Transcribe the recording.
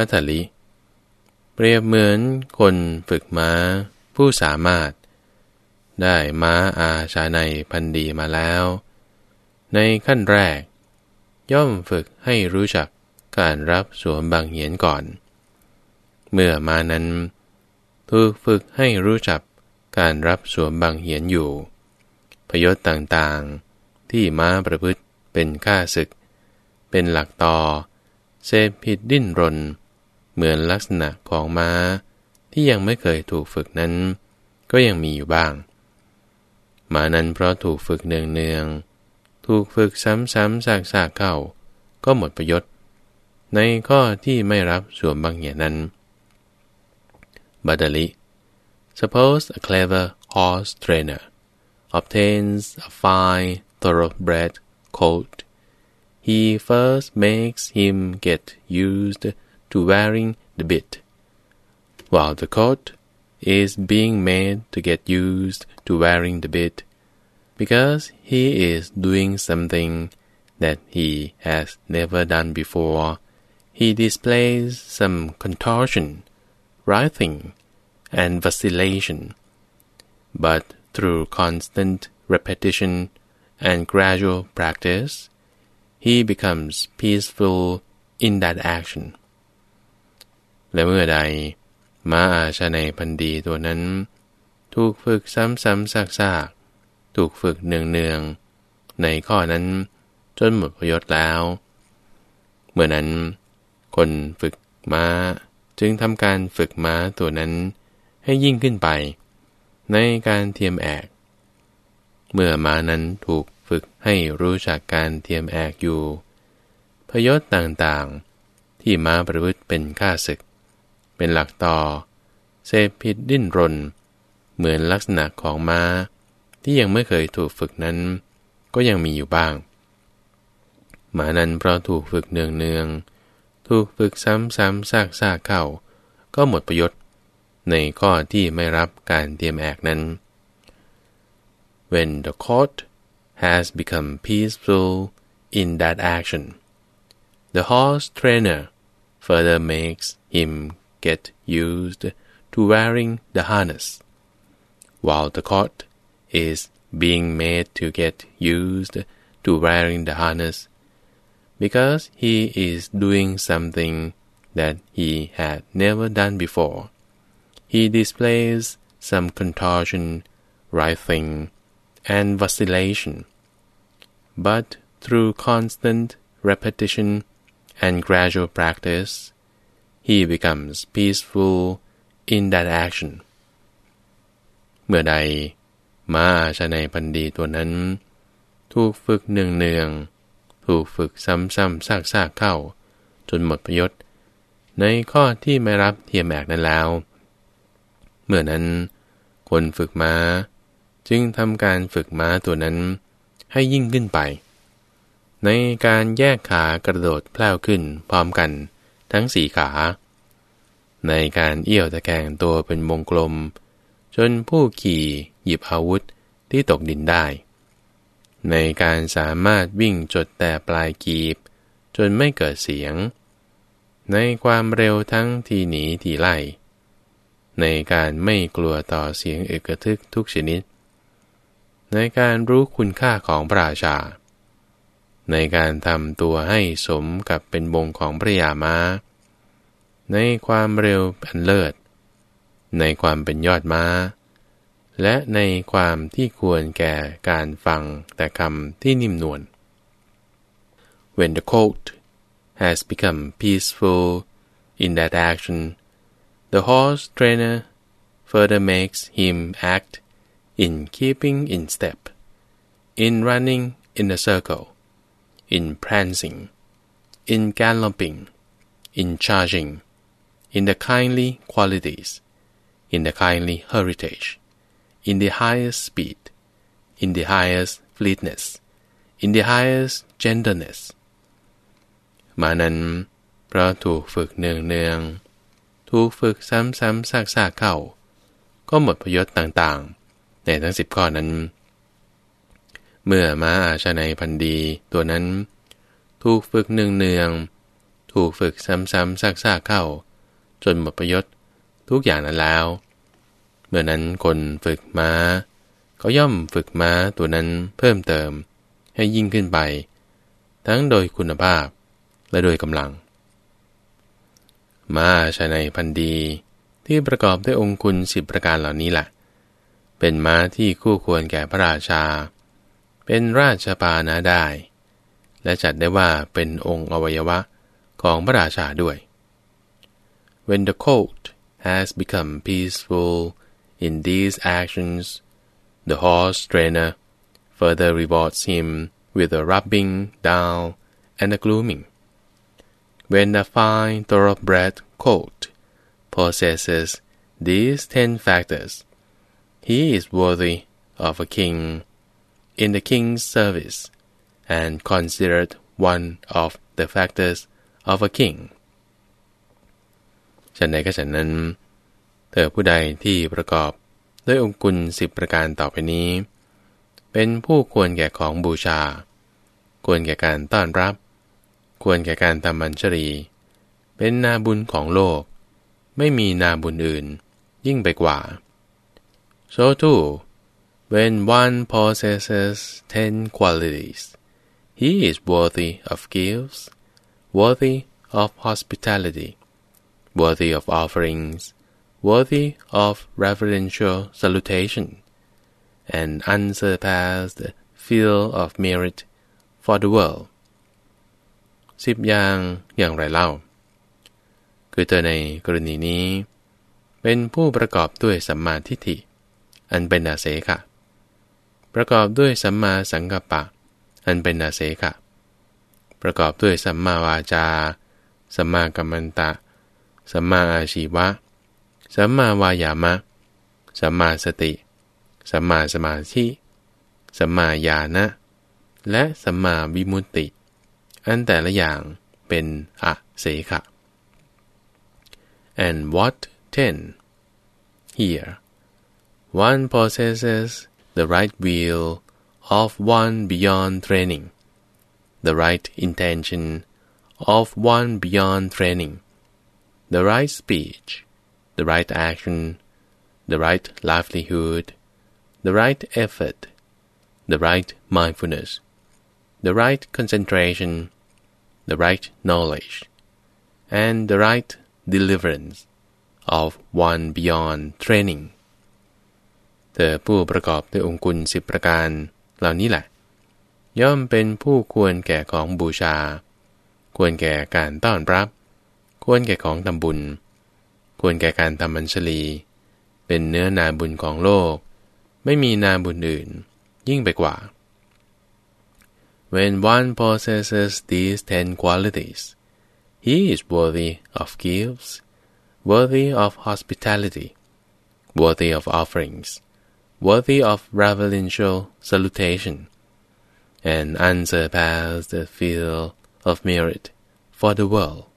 พัทลิ เปรียบเหมือนคนฝึกม้าผู้สามารถ ได้ม้าอาชาในพันดีมาแล้ว ในขั้นแรก ย่อมฝึกให้รู้จักการรับสวมบางเหียนก่อน เมื่อมานั้นถูกฝึกให้รู้จักการรับสวมบางเหียนอยู่ พยศต่างๆ ที่ม้าประพฤติเป็นข้าศึก เป็นหลักต่อเซผิดดิ้นรน เหมือนลักษณะของม้า ที่ยังไม่เคยถูกฝึกนั้น ก็ยังมีอยู่บ้างม้านั้นเพราะถูกฝึกเนืองๆถูกฝึกซ้ำๆซากๆเข้า ก็หมดประโยชน์ ในข้อที่ไม่รับสวมบางเหียนนั้นบัดลิ Suppose a clever horse trainer obtains a fine thoroughbred colt. He first makes him get used to wearing the bit. While the colt is being made to get used to wearing the bit, because he is doing something that he has never done before, he displays some contortion, writhing, and vacillation. But through constant repetition and gradual practice, he becomes peaceful in that action. และเมื่อใด ม้าอาชาในพันดีตัวนั้น ถูกฝึกซ้ำๆซากๆ ถูกฝึกเนืองๆ ในข้อนั้นจนหมดประโยชน์แล้ว เมื่อนั้น คนฝึกม้าจึงทำการฝึกม้าตัวนั้นให้ยิ่งขึ้นไป ในการเทียมแอก เมื่อม้านั้นถูกฝึกให้รู้จักการเทียมแอกอยู่ พยศต่างๆ ที่ม้าประพฤติเป็นข้าศึก เป็นหลักต่อ เสพผิดดิ้นรน เหมือนลักษณะของม้า ที่ยังไม่เคยถูกฝึกนั้น ก็ยังมีอยู่บ้างหมานั้นเพราะถูกฝึกเนืองๆถูกฝึกซ้ำๆซากๆเข้า ก็หมดประโยชน์ในข้อที่ไม่รับการเตรียมแอกนั้น When the court has become peaceful in that action, the horse trainer further makes him get used to wearing the harness, while the court is being made to get used to wearing the harness, because he is doing something that he had never done before. He displays some contortion, writhing, and vacillation. But through constant repetition and gradual practice, he becomes peaceful in that action. เมื่อใดม้าชาในพันดีตัวนั้น ถูกฝึกเนืองๆถูกฝึกซ้ำๆซากๆเข้า จนหมดประโยชน์ในข้อที่ไม่รับเทียมแอกนั้นแล้ว เมื่อนั้น คนฝึกม้า จึงทำการฝึกม้าตัวนั้นให้ยิ่งขึ้นไป ในการแยกขากระโดดแพล่วขึ้นพร้อมกัน ทั้งสี่ขา ในการเอี้ยวตะแคงตัวเป็นวงกลม จนผู้ขี่หยิบอาวุธที่ตกดินได้ ในการสามารถวิ่งจดแต่ปลายกีบ จนไม่เกิดเสียง ในความเร็วทั้งทีหนีทีไล่ ในการไม่กลัวต่อเสียงเอกทึกทุกชนิด ในการรู้คุณค่าของพระราชา ในการทำตัวให้สมกับเป็นบงของพระยามาในความเร็วอันเลิศ ในความเป็นยอดม้า และในความที่ควรแก่การฟังแต่คำที่นิ่มนวล When the colt has become peaceful in that action The horse trainer further makes him act in keeping in step, in running in a circle, in prancing, in galloping, in charging, in the kindly qualities, in the kindly heritage, in the highest speed, in the highest fleetness, in the highest gentleness มานั้นเพราะถูกฝึกเนืองๆถูกฝึกซ้ำๆซากๆเข้า ก็หมดประโยชน์ต่างๆ ในทั้งสิบข้อนั้น เมื่อม้าอาชาในพันดีตัวนั้น ถูกฝึกเนือง ถูกฝึกซ้ำๆซากๆเข้า จนหมดประยชน์ทุกอย่างนั้นแล้ว เมื่อนั้นคนฝึกม้าก็ย่อมฝึกม้าตัวนั้นเพิ่มเติมให้ยิ่งขึ้นไป ทั้งโดยคุณภาพและโดยกำลัง ม้าชาในพันดีที่ประกอบด้วยองคุณสิบประการเหล่านี้แหละ เป็นม้าที่คู่ควรแก่พระราชา เป็นราชปานะได้ และจัดได้ว่าเป็นองค์อวัยวะของพระราชาด้วย When the colt has become peaceful in these actions, the horse trainer further rewards him with a rubbing down and a grooming. When a fine thoroughbred colt possesses these ten factors, he is worthy of a king in the king's service and considered one of the factors of a king. ฉันใดก็ฉันนั้น เธอผู้ใดที่ประกอบด้วยองคุลสิบประการต่อไปนี้ เป็นผู้ควรแก่ของบูชา ควรแก่การต้อนรับ ควรแก่การทำบัญชรี เป็นนาบุญของโลก ไม่มีนาบุญอื่น ยิ่งไปกว่า so too when one possesses ten qualities he is worthy of gifts worthy of hospitality worthy of offerings worthy of reverential salutation and unsurpassed field of merit for the world สิบอย่างอย่างไรเล่า คือเธอในกรณีนี้ เป็นผู้ประกอบด้วยสัมมาทิฏฐิ อันเป็นอาเสขะ ประกอบด้วยสัมมาสังกัปปะ อันเป็นอาเสขะประกอบด้วยสัมมาวาจา สัมมากัมมันตะ สัมมาอาชีวะ สัมมาวายามะ สัมมาสติ สัมมาสมาธิ สัมมาญาณะ และสัมมาวิมุตติ อันแต่ละอย่างเป็นอะเสขะ and what ten here one possesses the right will of one beyond training the right intention of one beyond training the right speech the right action the right livelihood the right effort the right mindfulness the right concentration the right knowledge and the right deliverance of one beyond training เธอผู้ประกอบด้วยองคุลสิบประการ เหล่านี้แหละ ย่อมเป็นผู้ควรแก่ของบูชา ควรแก่การต้อนรับ ควรแก่ของทำบุญ ควรแก่การทำบัญชลี เป็นเนื้อนาบุญของโลก ไม่มีนาบุญอื่น ยิ่งไปกว่า When one possesses these ten qualities, he is worthy of gifts, worthy of hospitality, worthy of offerings, worthy of reverential salutation, and unsurpassed the field of merit for the world.